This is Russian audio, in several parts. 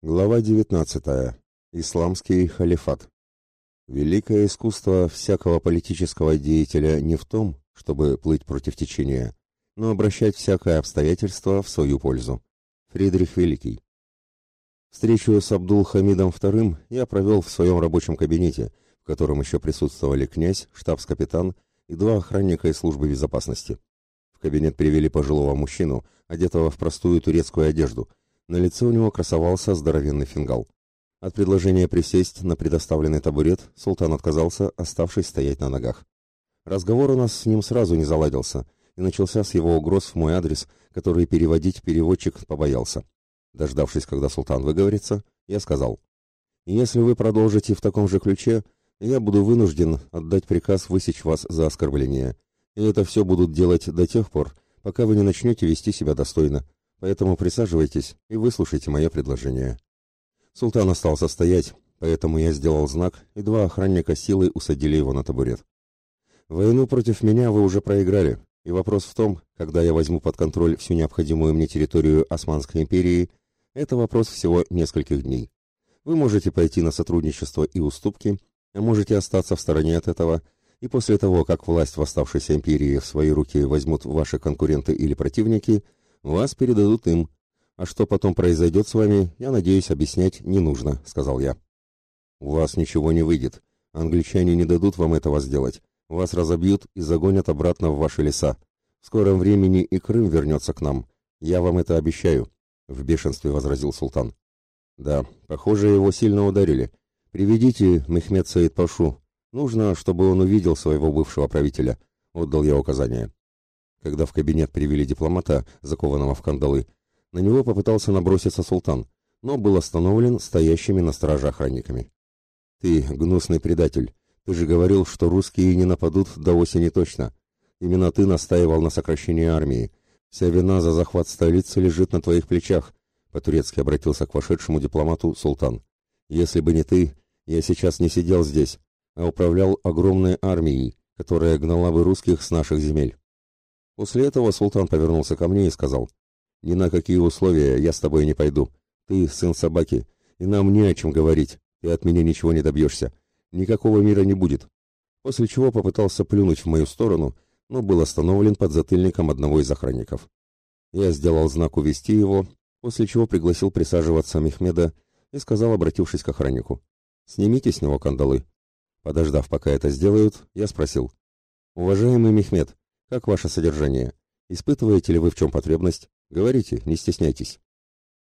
Глава 19. Исламский халифат. Великое искусство всякого политического деятеля не в том, чтобы плыть против течения, но обращать всякое обстоятельство в свою пользу. Фридрих Великий. Встречу с Абдул-Хамидом II я провел в своем рабочем кабинете, в котором еще присутствовали князь, штабс-капитан и два охранника из службы безопасности. В кабинет привели пожилого мужчину, одетого в простую турецкую одежду – на лице у него красовался здоровенный фингал. От предложения присесть на предоставленный табурет султан отказался, оставшись стоять на ногах. Разговор у нас с ним сразу не заладился, и начался с его угроз в мой адрес, который переводить переводчик побоялся. Дождавшись, когда султан выговорится, я сказал, «Если вы продолжите в таком же ключе, я буду вынужден отдать приказ высечь вас за оскорбление, и это все будут делать до тех пор, пока вы не начнете вести себя достойно, Поэтому присаживайтесь и выслушайте мое предложение. Султан остался стоять, поэтому я сделал знак, и два охранника силой усадили его на табурет. Войну против меня вы уже проиграли, и вопрос в том, когда я возьму под контроль всю необходимую мне территорию Османской империи, это вопрос всего нескольких дней. Вы можете пойти на сотрудничество и уступки, а можете остаться в стороне от этого, и после того, как власть в оставшейся империи в свои руки возьмут ваши конкуренты или противники – вас передадут им. А что потом произойдет с вами, я надеюсь, объяснять не нужно, сказал я. У вас ничего не выйдет. Англичане не дадут вам этого сделать. Вас разобьют и загонят обратно в ваши леса. В скором времени и Крым вернется к нам. Я вам это обещаю, в бешенстве возразил султан. Да, похоже, его сильно ударили. Приведите Мехмед Саид Пашу. Нужно, чтобы он увидел своего бывшего правителя. Отдал я указание. Когда в кабинет привели дипломата, закованного в кандалы, на него попытался наброситься султан, но был остановлен стоящими на страже охранниками. «Ты гнусный предатель. Ты же говорил, что русские не нападут до осени точно. Именно ты настаивал на сокращении армии. Вся вина за захват столицы лежит на твоих плечах», — по-турецки обратился к вошедшему дипломату султан. «Если бы не ты, я сейчас не сидел здесь, а управлял огромной армией, которая гнала бы русских с наших земель». После этого султан повернулся ко мне и сказал, «Ни на какие условия я с тобой не пойду. Ты сын собаки, и нам не о чем говорить. Ты от меня ничего не добьешься. Никакого мира не будет». После чего попытался плюнуть в мою сторону, но был остановлен под затыльником одного из охранников. Я сделал знак увести его, после чего пригласил присаживаться Мехмеда и сказал, обратившись к охраннику, «Снимите с него кандалы». Подождав, пока это сделают, я спросил, «Уважаемый Мехмед, как ваше содержание? Испытываете ли вы в чем потребность? Говорите, не стесняйтесь.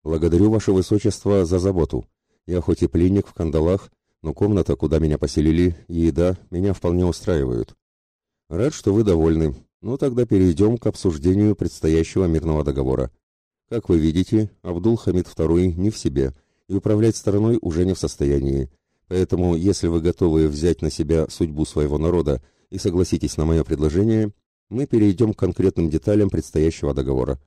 Благодарю ваше высочество за заботу. Я хоть и пленник в кандалах, но комната, куда меня поселили, и еда меня вполне устраивают. Рад, что вы довольны. Ну тогда перейдем к обсуждению предстоящего мирного договора. Как вы видите, Абдул-Хамид II не в себе, и управлять страной уже не в состоянии. Поэтому, если вы готовы взять на себя судьбу своего народа и согласитесь на мое предложение, мы перейдем к конкретным деталям предстоящего договора.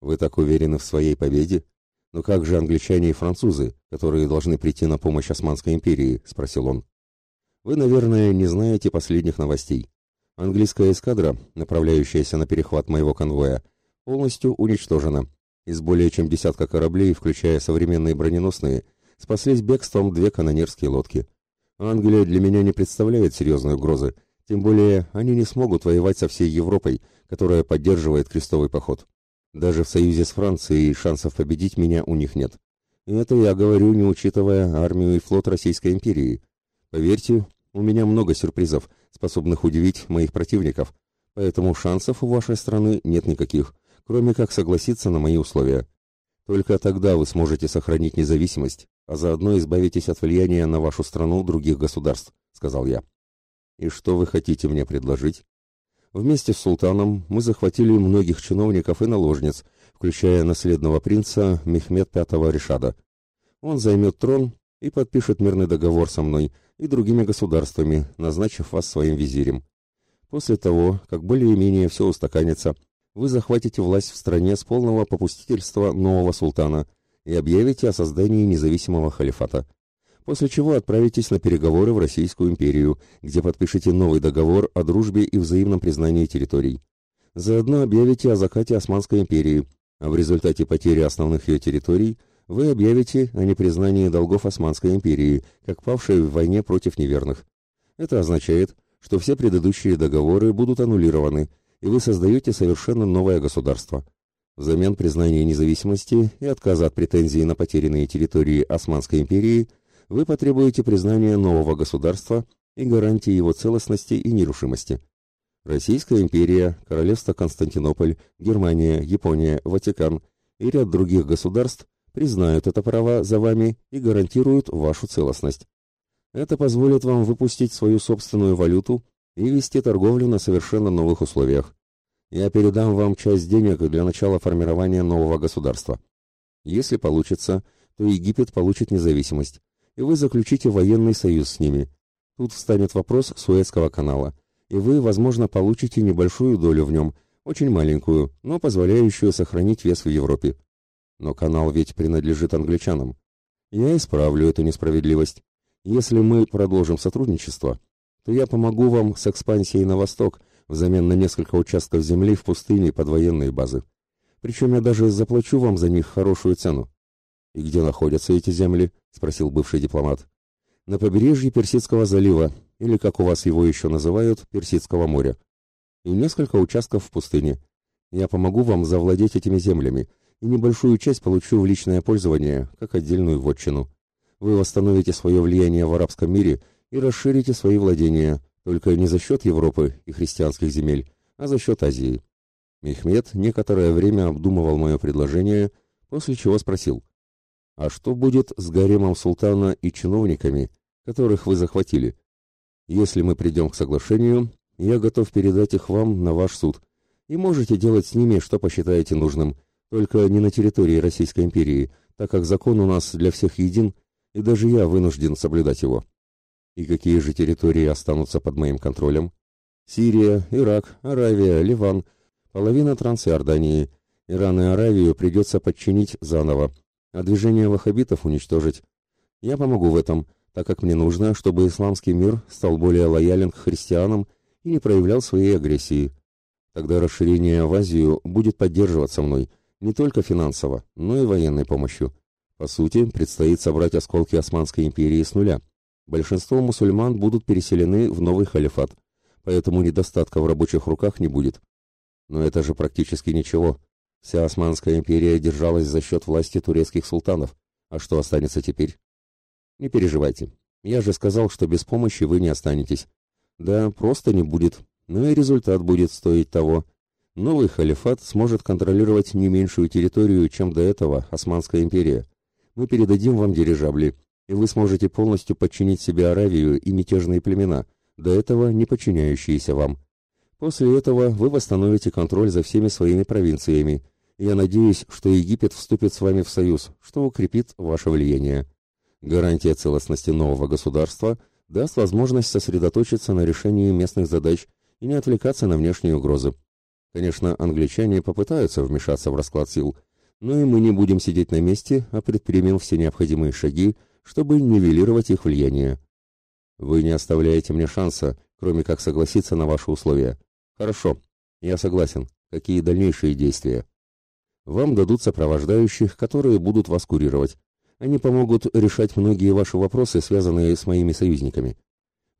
Вы так уверены в своей победе? Но как же англичане и французы, которые должны прийти на помощь Османской империи, спросил он. Вы, наверное, не знаете последних новостей. Английская эскадра, направляющаяся на перехват моего конвоя, полностью уничтожена. Из более чем десятка кораблей, включая современные броненосные, спаслись бегством две канонерские лодки. Англия для меня не представляет серьезной угрозы, тем более они не смогут воевать со всей Европой, которая поддерживает крестовый поход. Даже в союзе с Францией шансов победить меня у них нет. И это я говорю, не учитывая армию и флот Российской империи. Поверьте, у меня много сюрпризов, способных удивить моих противников, поэтому шансов у вашей страны нет никаких, кроме как согласиться на мои условия. Только тогда вы сможете сохранить независимость, а заодно избавитесь от влияния на вашу страну других государств, сказал я. И что вы хотите мне предложить? Вместе с султаном мы захватили многих чиновников и наложниц, включая наследного принца Мехмед V Решада. Он займет трон и подпишет мирный договор со мной и другими государствами, назначив вас своим визирем. После того, как более-менее все устаканится, вы захватите власть в стране с полного попустительства нового султана и объявите о создании независимого халифата после чего отправитесь на переговоры в Российскую империю, где подпишите новый договор о дружбе и взаимном признании территорий. Заодно объявите о закате Османской империи, а в результате потери основных ее территорий вы объявите о непризнании долгов Османской империи, как павшей в войне против неверных. Это означает, что все предыдущие договоры будут аннулированы, и вы создаете совершенно новое государство. Взамен признания независимости и отказа от претензий на потерянные территории Османской империи вы потребуете признания нового государства и гарантии его целостности и нерушимости. Российская империя, Королевство Константинополь, Германия, Япония, Ватикан и ряд других государств признают это право за вами и гарантируют вашу целостность. Это позволит вам выпустить свою собственную валюту и вести торговлю на совершенно новых условиях. Я передам вам часть денег для начала формирования нового государства. Если получится, то Египет получит независимость, и вы заключите военный союз с ними. Тут встанет вопрос Суэцкого канала, и вы, возможно, получите небольшую долю в нем, очень маленькую, но позволяющую сохранить вес в Европе. Но канал ведь принадлежит англичанам. Я исправлю эту несправедливость. Если мы продолжим сотрудничество, то я помогу вам с экспансией на восток взамен на несколько участков земли в пустыне под военные базы. Причем я даже заплачу вам за них хорошую цену. И где находятся эти земли? спросил бывший дипломат. На побережье Персидского залива, или как у вас его еще называют, Персидского моря. И несколько участков в пустыне. Я помогу вам завладеть этими землями, и небольшую часть получу в личное пользование, как отдельную вотчину вы восстановите свое влияние в арабском мире и расширите свои владения, только не за счет Европы и христианских земель, а за счет Азии. Мехмед некоторое время обдумывал мое предложение, после чего спросил, «А что будет с гаремом султана и чиновниками, которых вы захватили? Если мы придем к соглашению, я готов передать их вам на ваш суд, и можете делать с ними, что посчитаете нужным, только не на территории Российской империи, так как закон у нас для всех един, и даже я вынужден соблюдать его. И какие же территории останутся под моим контролем? Сирия, Ирак, Аравия, Ливан, половина Трансиордании. Иран и Аравию придется подчинить заново, а движение ваххабитов уничтожить. Я помогу в этом, так как мне нужно, чтобы исламский мир стал более лоялен к христианам и не проявлял своей агрессии. Тогда расширение в Азию будет поддерживаться мной, не только финансово, но и военной помощью. По сути, предстоит собрать осколки Османской империи с нуля. Большинство мусульман будут переселены в новый халифат, поэтому недостатка в рабочих руках не будет. Но это же практически ничего. Вся Османская империя держалась за счет власти турецких султанов. А что останется теперь? Не переживайте. Я же сказал, что без помощи вы не останетесь. Да, просто не будет, но и результат будет стоить того. Новый халифат сможет контролировать не меньшую территорию, чем до этого Османская империя мы передадим вам дирижабли, и вы сможете полностью подчинить себе Аравию и мятежные племена, до этого не подчиняющиеся вам. После этого вы восстановите контроль за всеми своими провинциями. Я надеюсь, что Египет вступит с вами в союз, что укрепит ваше влияние. Гарантия целостности нового государства даст возможность сосредоточиться на решении местных задач и не отвлекаться на внешние угрозы. Конечно, англичане попытаются вмешаться в расклад сил, но и мы не будем сидеть на месте, а предпримем все необходимые шаги, чтобы нивелировать их влияние. Вы не оставляете мне шанса, кроме как согласиться на ваши условия. Хорошо, я согласен. Какие дальнейшие действия? Вам дадут сопровождающих, которые будут вас курировать. Они помогут решать многие ваши вопросы, связанные с моими союзниками.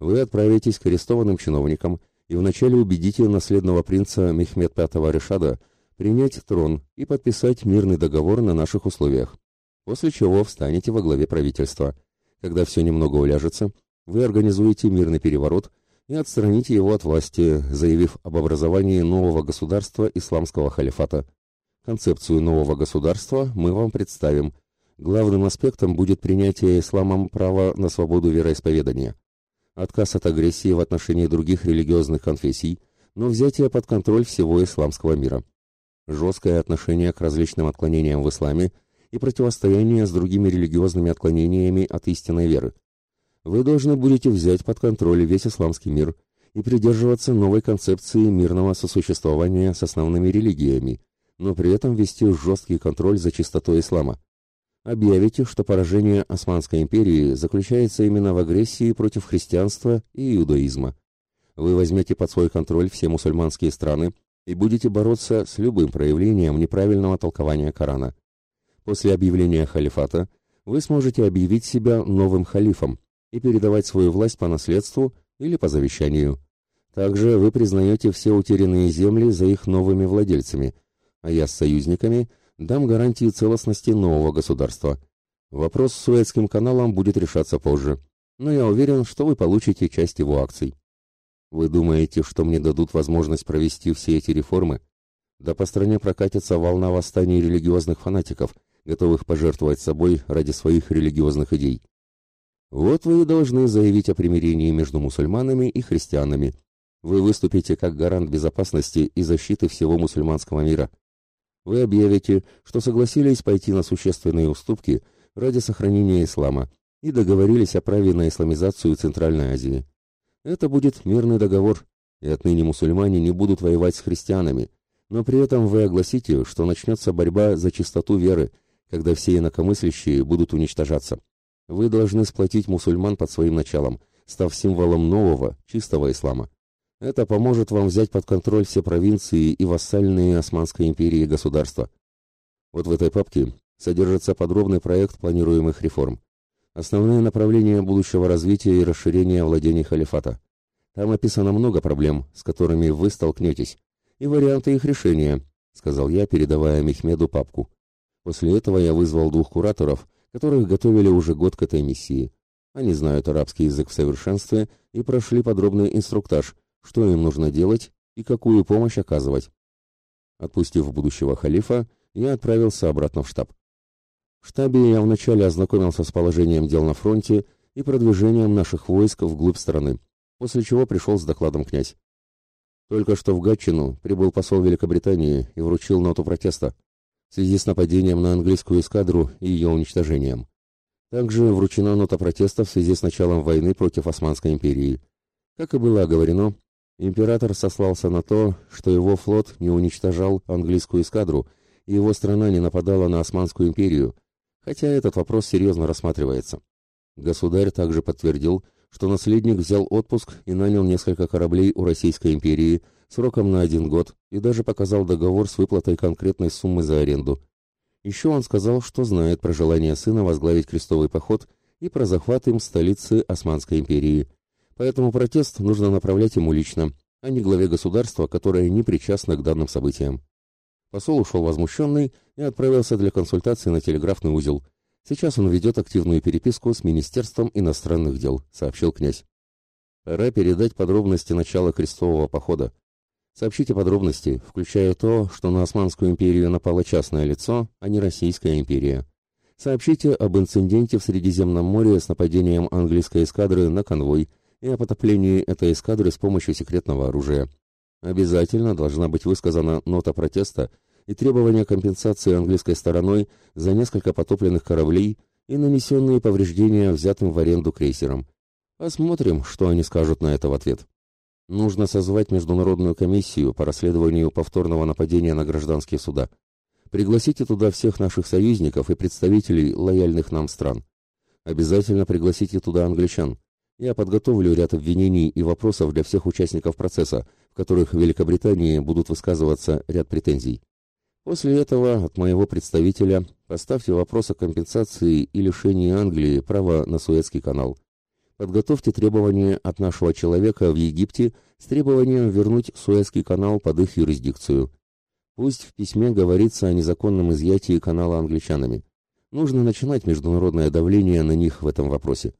Вы отправитесь к арестованным чиновникам и вначале убедите наследного принца Мехмед V Решада, принять трон и подписать мирный договор на наших условиях. После чего встанете во главе правительства. Когда все немного уляжется, вы организуете мирный переворот и отстраните его от власти, заявив об образовании нового государства исламского халифата. Концепцию нового государства мы вам представим. Главным аспектом будет принятие исламом права на свободу вероисповедания. Отказ от агрессии в отношении других религиозных конфессий, но взятие под контроль всего исламского мира жесткое отношение к различным отклонениям в исламе и противостояние с другими религиозными отклонениями от истинной веры. Вы должны будете взять под контроль весь исламский мир и придерживаться новой концепции мирного сосуществования с основными религиями, но при этом вести жесткий контроль за чистотой ислама. Объявите, что поражение Османской империи заключается именно в агрессии против христианства и иудаизма. Вы возьмете под свой контроль все мусульманские страны и будете бороться с любым проявлением неправильного толкования Корана. После объявления халифата вы сможете объявить себя новым халифом и передавать свою власть по наследству или по завещанию. Также вы признаете все утерянные земли за их новыми владельцами, а я с союзниками дам гарантии целостности нового государства. Вопрос с Суэцким каналом будет решаться позже, но я уверен, что вы получите часть его акций. Вы думаете, что мне дадут возможность провести все эти реформы? Да по стране прокатится волна восстаний религиозных фанатиков, готовых пожертвовать собой ради своих религиозных идей. Вот вы и должны заявить о примирении между мусульманами и христианами. Вы выступите как гарант безопасности и защиты всего мусульманского мира. Вы объявите, что согласились пойти на существенные уступки ради сохранения ислама и договорились о праве на исламизацию Центральной Азии. Это будет мирный договор, и отныне мусульмане не будут воевать с христианами, но при этом вы огласите, что начнется борьба за чистоту веры, когда все инакомыслящие будут уничтожаться. Вы должны сплотить мусульман под своим началом, став символом нового, чистого ислама. Это поможет вам взять под контроль все провинции и вассальные Османской империи государства. Вот в этой папке содержится подробный проект планируемых реформ. Основные направления будущего развития и расширения владений халифата. Там описано много проблем, с которыми вы столкнетесь, и варианты их решения, сказал я, передавая Мехмеду папку. После этого я вызвал двух кураторов, которых готовили уже год к этой миссии. Они знают арабский язык в совершенстве и прошли подробный инструктаж, что им нужно делать и какую помощь оказывать. Отпустив будущего халифа, я отправился обратно в штаб. В штабе я вначале ознакомился с положением дел на фронте и продвижением наших войск вглубь страны, после чего пришел с докладом князь. Только что в Гатчину прибыл посол Великобритании и вручил ноту протеста в связи с нападением на английскую эскадру и ее уничтожением. Также вручена нота протеста в связи с началом войны против Османской империи. Как и было оговорено, император сослался на то, что его флот не уничтожал английскую эскадру, и его страна не нападала на Османскую империю, хотя этот вопрос серьезно рассматривается. Государь также подтвердил, что наследник взял отпуск и нанял несколько кораблей у Российской империи сроком на один год и даже показал договор с выплатой конкретной суммы за аренду. Еще он сказал, что знает про желание сына возглавить крестовый поход и про захват им столицы Османской империи. Поэтому протест нужно направлять ему лично, а не главе государства, которое не причастно к данным событиям. Посол ушел возмущенный и отправился для консультации на телеграфный узел – Сейчас он ведет активную переписку с Министерством иностранных дел, сообщил князь. Пора передать подробности начала крестового похода. Сообщите подробности, включая то, что на Османскую империю напало частное лицо, а не Российская империя. Сообщите об инциденте в Средиземном море с нападением английской эскадры на конвой и о потоплении этой эскадры с помощью секретного оружия. Обязательно должна быть высказана нота протеста и требования компенсации английской стороной за несколько потопленных кораблей и нанесенные повреждения взятым в аренду крейсерам. Посмотрим, что они скажут на это в ответ. Нужно созвать международную комиссию по расследованию повторного нападения на гражданские суда. Пригласите туда всех наших союзников и представителей лояльных нам стран. Обязательно пригласите туда англичан. Я подготовлю ряд обвинений и вопросов для всех участников процесса, в которых в Великобритании будут высказываться ряд претензий. После этого от моего представителя поставьте вопрос о компенсации и лишении Англии права на Суэцкий канал. Подготовьте требования от нашего человека в Египте с требованием вернуть Суэцкий канал под их юрисдикцию. Пусть в письме говорится о незаконном изъятии канала англичанами. Нужно начинать международное давление на них в этом вопросе.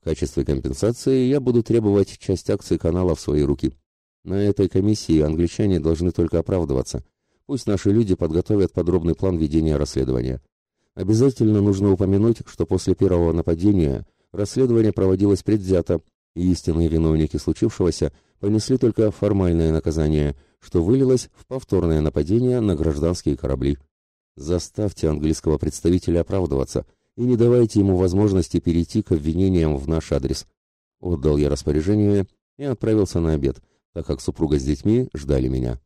В качестве компенсации я буду требовать часть акций канала в свои руки. На этой комиссии англичане должны только оправдываться – Пусть наши люди подготовят подробный план ведения расследования. Обязательно нужно упомянуть, что после первого нападения расследование проводилось предвзято, и истинные виновники случившегося понесли только формальное наказание, что вылилось в повторное нападение на гражданские корабли. Заставьте английского представителя оправдываться и не давайте ему возможности перейти к обвинениям в наш адрес. Отдал я распоряжение и отправился на обед, так как супруга с детьми ждали меня.